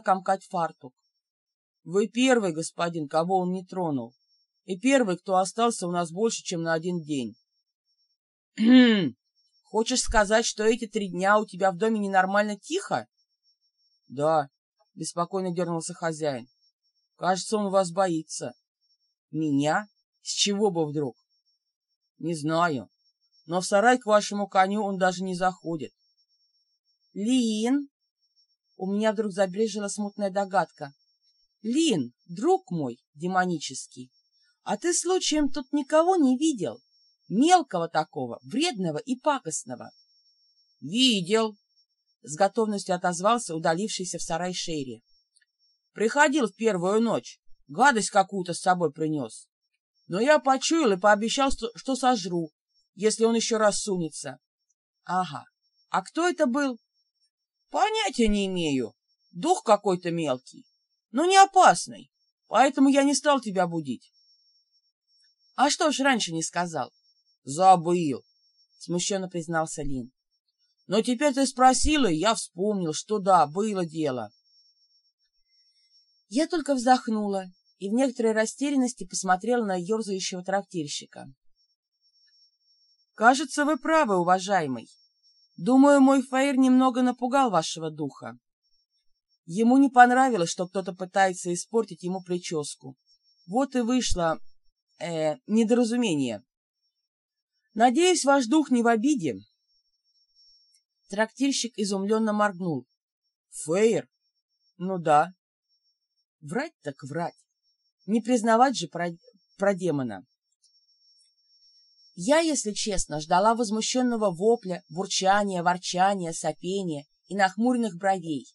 комкать фартук. Вы первый, господин, кого он не тронул, и первый, кто остался у нас больше, чем на один день. Хочешь сказать, что эти три дня у тебя в доме ненормально тихо? Да, беспокойно дернулся хозяин. Кажется, он вас боится. Меня? С чего бы вдруг? Не знаю, но в сарай к вашему коню он даже не заходит. Лин! У меня вдруг забрежила смутная догадка. Лин, друг мой демонический, а ты случаем тут никого не видел? Мелкого такого, вредного и пакостного. Видел, с готовностью отозвался удалившийся в сарай Шерри. Приходил в первую ночь, гадость какую-то с собой принес. Но я почуял и пообещал, что, сожру, если он еще раз сунется. Ага, а кто это был? Понятия не имею. Дух какой-то мелкий, но не опасный, поэтому я не стал тебя будить. А что ж раньше не сказал? Забыл, смущенно признался Лин. Но теперь ты спросила, и я вспомнил, что да, было дело. Я только вздохнула и в некоторой растерянности посмотрела на ерзающего трактирщика. «Кажется, вы правы, уважаемый. Думаю, мой Фаир немного напугал вашего духа. Ему не понравилось, что кто-то пытается испортить ему прическу. Вот и вышло э, недоразумение. Надеюсь, ваш дух не в обиде. Трактирщик изумленно моргнул. Фейр? Ну да. Врать так врать. Не признавать же про, про демона. Я, если честно, ждала возмущенного вопля, бурчания, ворчания, сопения и нахмуренных бровей.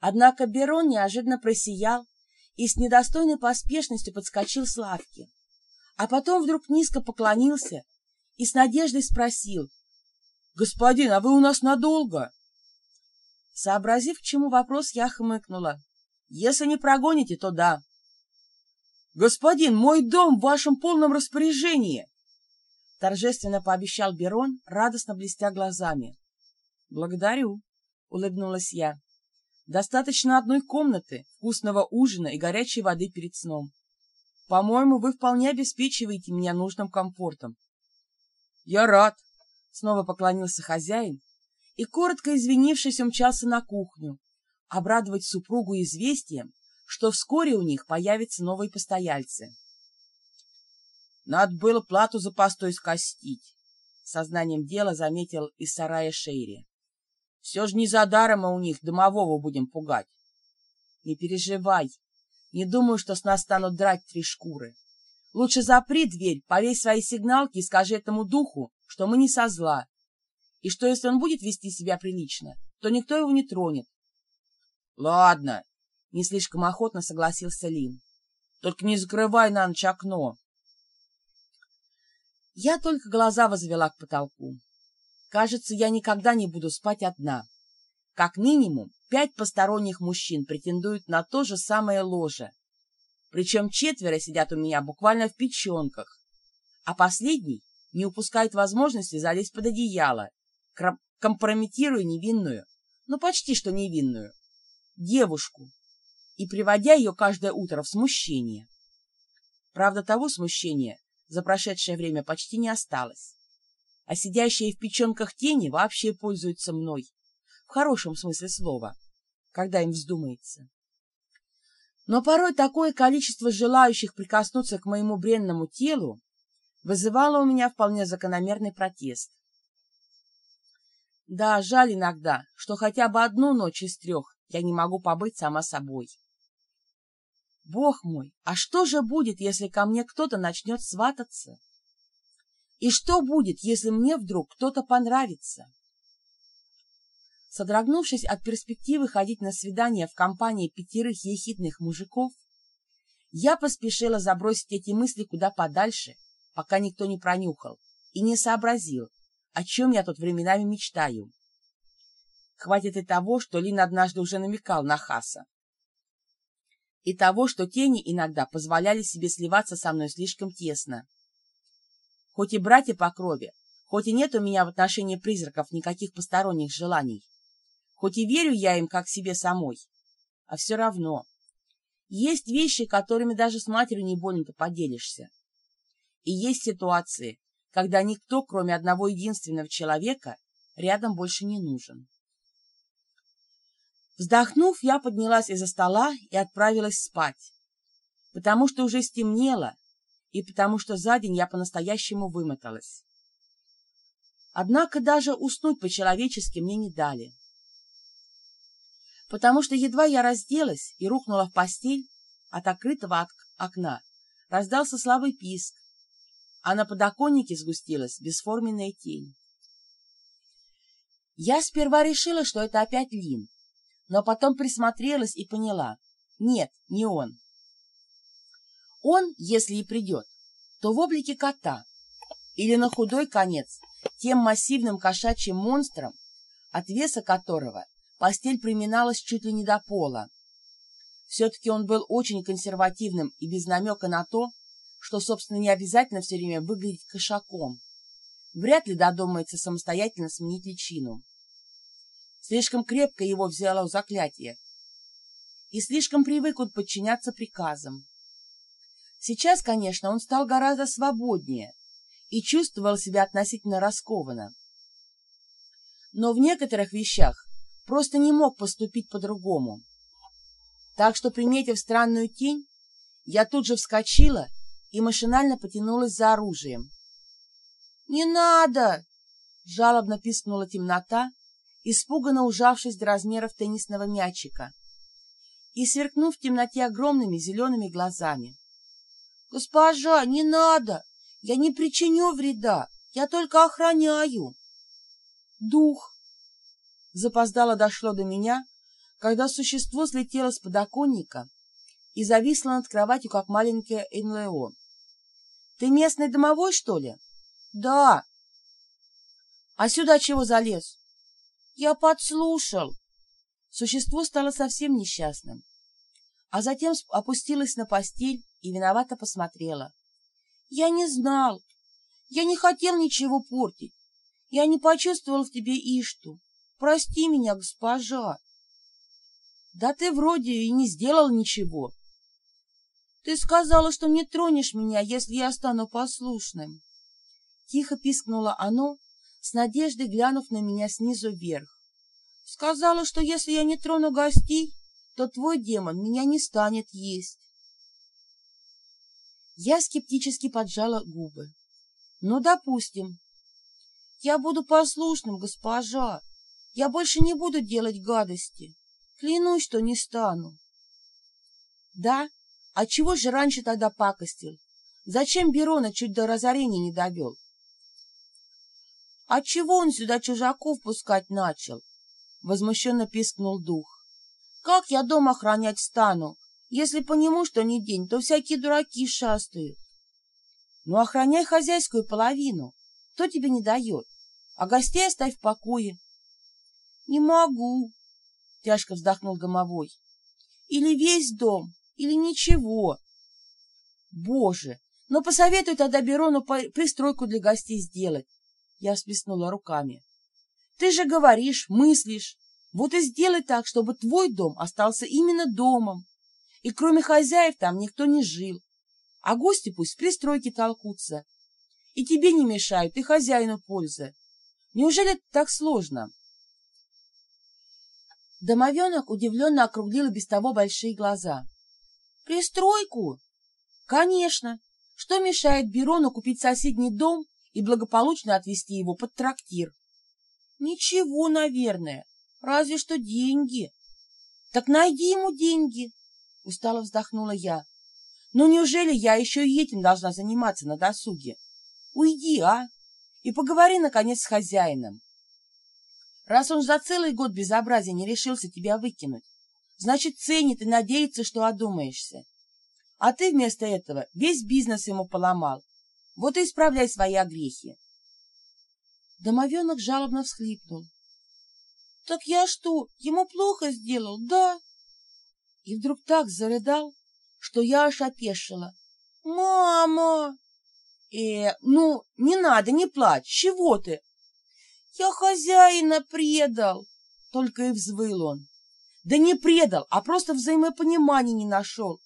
Однако Берон неожиданно просиял и с недостойной поспешностью подскочил с лавки а потом вдруг низко поклонился и с надеждой спросил, «Господин, а вы у нас надолго?» Сообразив, к чему вопрос, я хмыкнула. «Если не прогоните, то да». «Господин, мой дом в вашем полном распоряжении!» Торжественно пообещал Берон, радостно блестя глазами. «Благодарю», — улыбнулась я. «Достаточно одной комнаты, вкусного ужина и горячей воды перед сном. По-моему, вы вполне обеспечиваете меня нужным комфортом. Я рад, снова поклонился хозяин и, коротко извинившись, умчался на кухню, обрадовать супругу известием, что вскоре у них появятся новые постояльцы. Надо было плату за постой скостить, сознанием дела заметил из сарая Шейри. Все же не за даром мы у них домового будем пугать. Не переживай, не думаю, что с нас станут драть три шкуры. Лучше запри дверь, повесь свои сигналки и скажи этому духу, что мы не со зла, и что если он будет вести себя прилично, то никто его не тронет. — Ладно, — не слишком охотно согласился Лин. — Только не закрывай на ночь окно. Я только глаза возвела к потолку. Кажется, я никогда не буду спать одна. Как минимум, пять посторонних мужчин претендуют на то же самое ложе. Причем четверо сидят у меня буквально в печенках, а последний не упускает возможности залезть под одеяло, компрометируя невинную, ну почти что невинную, девушку и приводя ее каждое утро в смущение. Правда, того смущения за прошедшее время почти не осталось, а сидящие в печенках тени вообще пользуются мной в хорошем смысле слова, когда им вздумается. Но порой такое количество желающих прикоснуться к моему бренному телу вызывало у меня вполне закономерный протест. Да, жаль иногда, что хотя бы одну ночь из трех я не могу побыть сама собой. Бог мой, а что же будет, если ко мне кто-то начнет свататься? И что будет, если мне вдруг кто-то понравится? Содрогнувшись от перспективы ходить на свидание в компании пятерых ехидных мужиков, я поспешила забросить эти мысли куда подальше, пока никто не пронюхал и не сообразил, о чем я тут временами мечтаю. Хватит и того, что Лин однажды уже намекал на Хаса. И того, что тени иногда позволяли себе сливаться со мной слишком тесно. Хоть и братья по крови, хоть и нет у меня в отношении призраков никаких посторонних желаний, Хоть и верю я им как себе самой, а все равно. Есть вещи, которыми даже с матерью не больно-то поделишься. И есть ситуации, когда никто, кроме одного единственного человека, рядом больше не нужен. Вздохнув, я поднялась из-за стола и отправилась спать, потому что уже стемнело и потому что за день я по-настоящему вымоталась. Однако даже уснуть по-человечески мне не дали. Потому что едва я разделась и рухнула в постель, от открытого окна раздался слабый писк, а на подоконнике сгустилась бесформенная тень. Я сперва решила, что это опять Лин, но потом присмотрелась и поняла — нет, не он. Он, если и придет, то в облике кота или на худой конец тем массивным кошачьим монстром, от веса которого постель приминалась чуть ли не до пола. Все-таки он был очень консервативным и без намека на то, что, собственно, не обязательно все время выглядеть кошаком. Вряд ли додумается самостоятельно сменить личину. Слишком крепко его взяло заклятие. И слишком привык он подчиняться приказам. Сейчас, конечно, он стал гораздо свободнее, и чувствовал себя относительно раскованно. Но в некоторых вещах просто не мог поступить по-другому. Так что, приметив странную тень, я тут же вскочила и машинально потянулась за оружием. «Не надо!» — жалобно пискнула темнота, испуганно ужавшись до размеров теннисного мячика и сверкнув в темноте огромными зелеными глазами. «Госпожа, не надо! Я не причиню вреда, я только охраняю. Дух. Запоздало дошло до меня, когда существо слетело с подоконника и зависло над кроватью, как маленькое НЛО. Ты местный домовой, что ли? Да. А сюда чего залез? Я подслушал. Существо стало совсем несчастным, а затем опустилось на постель и виновато посмотрела. Я не знал. Я не хотел ничего портить. Я не почувствовал в тебе Ишту. Прости меня, госпожа. Да ты вроде и не сделал ничего. Ты сказала, что не тронешь меня, если я стану послушным. Тихо пискнуло оно, с надеждой глянув на меня снизу вверх. Сказала, что если я не трону гостей, то твой демон меня не станет есть. Я скептически поджала губы. Ну, допустим. Я буду послушным, госпожа. Я больше не буду делать гадости. Клянусь, что не стану. Да? А чего же раньше тогда пакостил? Зачем Берона чуть до разорения не довел? А чего он сюда чужаков пускать начал? Возмущенно пискнул дух. Как я дом охранять стану, если по нему что ни день, то всякие дураки шастают. Ну, охраняй хозяйскую половину. Кто тебе не дает? А гостей оставь в покое. Не могу, тяжко вздохнул домовой. Или весь дом, или ничего. Боже, ну посоветуй тогда Берону пристройку для гостей сделать. Я всплеснула руками. Ты же говоришь, мыслишь. Вот и сделай так, чтобы твой дом остался именно домом и кроме хозяев там никто не жил. А гости пусть в пристройке толкутся. И тебе не мешают, и хозяину польза. Неужели это так сложно? Домовенок удивленно округлил без того большие глаза. «Пристройку?» «Конечно. Что мешает Берону купить соседний дом и благополучно отвезти его под трактир?» «Ничего, наверное. Разве что деньги». «Так найди ему деньги. Устало вздохнула я. Ну неужели я еще и этим должна заниматься на досуге? Уйди, а? И поговори, наконец, с хозяином. Раз он за целый год безобразия не решился тебя выкинуть, значит, ценит и надеется, что одумаешься. А ты вместо этого весь бизнес ему поломал. Вот и исправляй свои огрехи. Домовенок жалобно всхлипнул. — Так я что, ему плохо сделал, да? и вдруг так зарыдал, что я аж опешила. «Мама!» «Э, ну, не надо, не плачь, чего ты?» «Я хозяина предал!» — только и взвыл он. Да не предал, а просто взаимопонимания не нашел.